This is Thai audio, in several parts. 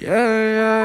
Yeah, yeah,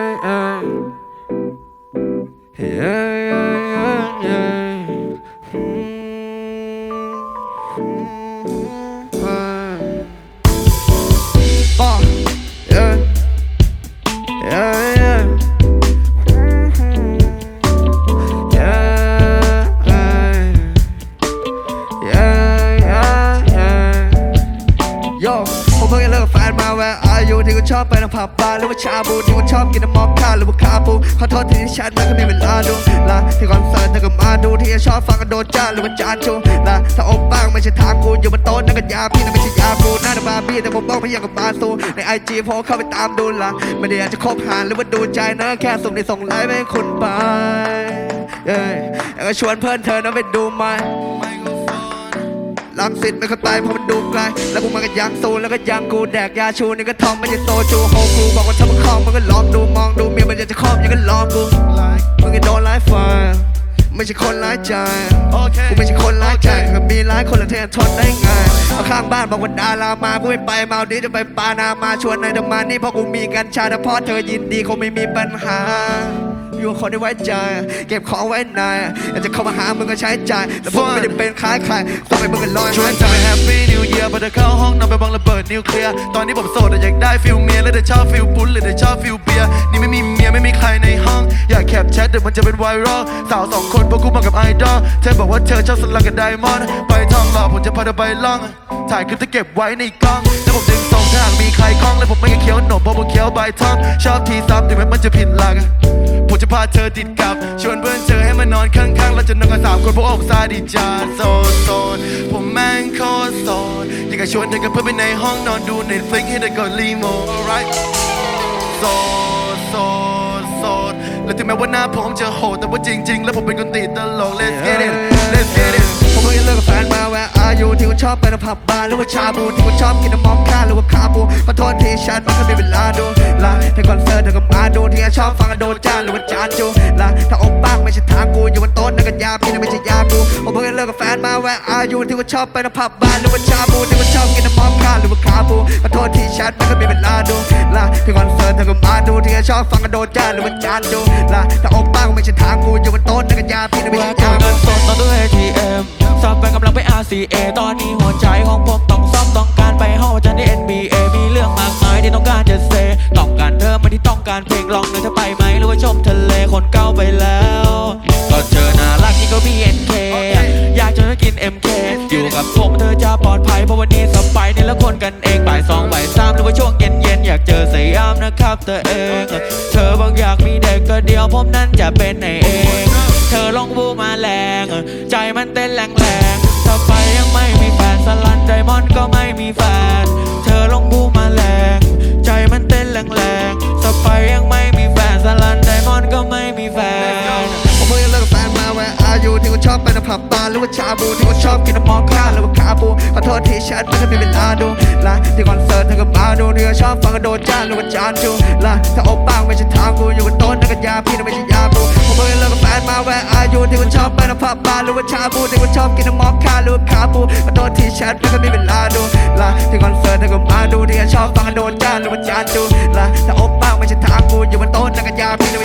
ร์อายุที่กูชอบไปน้ำผับบาร์หรือว่าชาบูที่กูชอบกินน้ำมอคค่าหรือว่าคาปูขอโทษที่ที่ฉันนั้นก็มีเวลาดูลาที่คอนเสิร์ตเธอก็มาดูที่จะชอบฟังกันโดนจ้าหรือว่าจานชูลาถ้าอบบ้างไม่ใช่ทางกูอยู่บนโต๊ะนั่นก็ยาพี่นั่นไม่ใช่ยาปูหน้าตาบาร์บี้แต่ผมบอกพี่อยากกับบาซูในไอจีพอเข้าไปตามดูละไม่ได้อยากจะคบหาหรือว่าดูใจนะแค่ส่งในส่งไลน์ไปให้คุณไปเย้อยากจะชวนเพื่อนเธอนั้นไปดูไหม ลังสิตไม่เข้าไปเพราะมันดูไกล แล้วกูมากันยังซูนแล้วก็ยังกูแดกยาชูนี่ก็ทอมไม่ใช่โซจูโฮกูบอกว่าถ้ามึงคลองมึงก็ลองดูมองดูเมียมันอยากจะครอบยังก็ลองกูมึงก็โดนไล่ไฟไม่ใช่คนร้ายใจกูไม่ใช่คนร้ายใจก็มีหลายคนละเทนทนได้ไงเอาข้างบ้านบอกว่าดารามากูไม่ไปเมาดีจะไปปานามาชวนนายเดมานี่เพราะกูมีกัญชาแต่พอเธอยินดีคงไม่มีปัญหา อยู่กับคนที่ไว้ใจ เก็บของไว้นายอยากจะเข้ามาหามึงก็ใช้ใจายแต่ผมไม่ได้เป็นคล้ายใครต้องไปมึงกันลอยชวนเธอไปแฮปปี้นิวเยียร์พอเธอเข้าห้องนอนไปบังระเบิดนิวเคลียร์ตอนนี้ผมโสดแต่อยากได้ฟิลเมียแล้วเธอชอบฟิลปุ้นหรือเธอชอบฟิลเบียร์นี่ไม่มีเมียไม่มีใครในห้อง อยากแคปแชทเดี๋ยวมันจะเป็นไวรัลสาวสองคนพวกกูมากับไอดอลเธอบอกว่าเธอชอบสลักกับไดมอนด์ไปทองหล่อผมจะพาเธอไปล่อง ถ่ายคลิปจะเก็บไว้ในกล้องแล้วผมดึงส่งถ้าหากมีใครคล้องแล้วผมไม่เคี้ยวหนมเพราะผมเคี้ยวใบทอมชอบทีซ้ำถึงแม้มันจะผิดหลัก ผมจะพาเธอติดกับ ชวนเพื่อนเธอให้มานอนข้างๆ แล้วจะนอนกันสามคนเพราะอกซาดิจาโซโซนผมแม่งโคตรโซนอยากจะชวนเธอกับเพื่อนไปในห้องนอนดูเน็ตฟลิกให้เธอกดรีโมท alright โซโซโซนและถึงแม้ว่าหน้าผมจะโหดแต่ว่าจริง ๆ แล้วผมเป็นคนติดตลก let's get it let's get it ผมเพิ่งจะเลิกกับแฟนมาแวร์ อบไปน้ำผับบาร์หรือว่าชาบูที่กูชอบกินน้ำมอคค่าหรือว่าคาปูขอโทษที่ฉันไม่เคยมีเวลาดูลาในคอนเสิร์ตเธอก็มาดูที่ชอบฟังกันโดนจ้าหรือว่าจานจูลาถ้าอบบ้างไม่ใช่ทางกูอยู่บนโต๊ะนั่นก็ยาพี่นั่นไม่ใช่ยากูผมเพิ่งเลิกกับแฟนมาแวร์อายุที่กูชอบไปน้ำผับบาร์หรือว่าชาบูที่กูชอบกินน้ำมอคค่าหรือว่าคาปูขอโทษที่ฉันไม่เคยมีเวลาดูลาที่คอนเสิร์ตเธอก็มาดูที่ชอบฟังกันโดนจ้าหรือว่าจานจูลาถ้าอบบ้าง CA ตอนนี้หัวใจของผมต้องซ่อมต้องการไปห้องจารย์ใน NBA มีเรื่องมากมายที่ต้องการจะเซต้องการเธอไม่ที่ต้องการเพลงลองเลยเธอไปไหมหรือว่าชมทะเลคนเก่าไปแล้ว ก็เจอน่ารักนี่ก็ BNK อยากจะกิน MK อยู่กับผมเธอจะปลอดภัยเพราะวันนี้สบายนี่ล้วคนกันเองบ่ายสองบ่ายสามหรือว่าช่วงเย็นเย็นๆอยากเจอสยามนะครับตัวเอง เธอบอกอยากมีเด็กก็เดียวผมนั้นจะเป็นในเอง เธอลองบูมาแรง ใจมันเต้นแรงแรง ไม่มีแฟนสลันไดมอนก็ไม่มีแฟน เธอลงบูมาแรง ใจมันเต้นแรงแรงๆถ้าไปยังไม่มีแฟนสลันไดมอนก็ไม่มีแฟนผมเพิ่งเลิกกับแฟนมาแวร์อายุที่กูชอบไปน้ำผับบาร์หรือว่าชาบูที่กูชอบกินน้ำมอค่าหรือว่าคาปูขอโทษที่ฉันไม่เคยมีเวลาดูลาที่คอนเสิร์ตเธอก็มาดูที่ชอบฟังกันโดนจ้าหรือว่าจานจูลาถ้าอบบ้างไม่ใช่ทางกูอยู่บนโต๊ะนั่นก็ยาพี่นั่นไม่ใช่ยากูผมเพิ่งเลิกกับแฟนมาแวร์ ที่คุณชอบไปน้ำผับบาร์หรือว่าชาบูที่คุณชอบกินน้ำมอคค่าหรือว่าคาปูขอโทษที่ฉันไม่เคยมีเวลาดูลาที่คอนเสิร์ตที่ก็มาดูที่ชอบฟังกันโดนจ้าหรือว่าจานดูลาถ้าอบบ้างไม่ใช่ทางกูอยู่บนโต๊ะนักก็ยาพี่นั่นไม่ใช่ยากู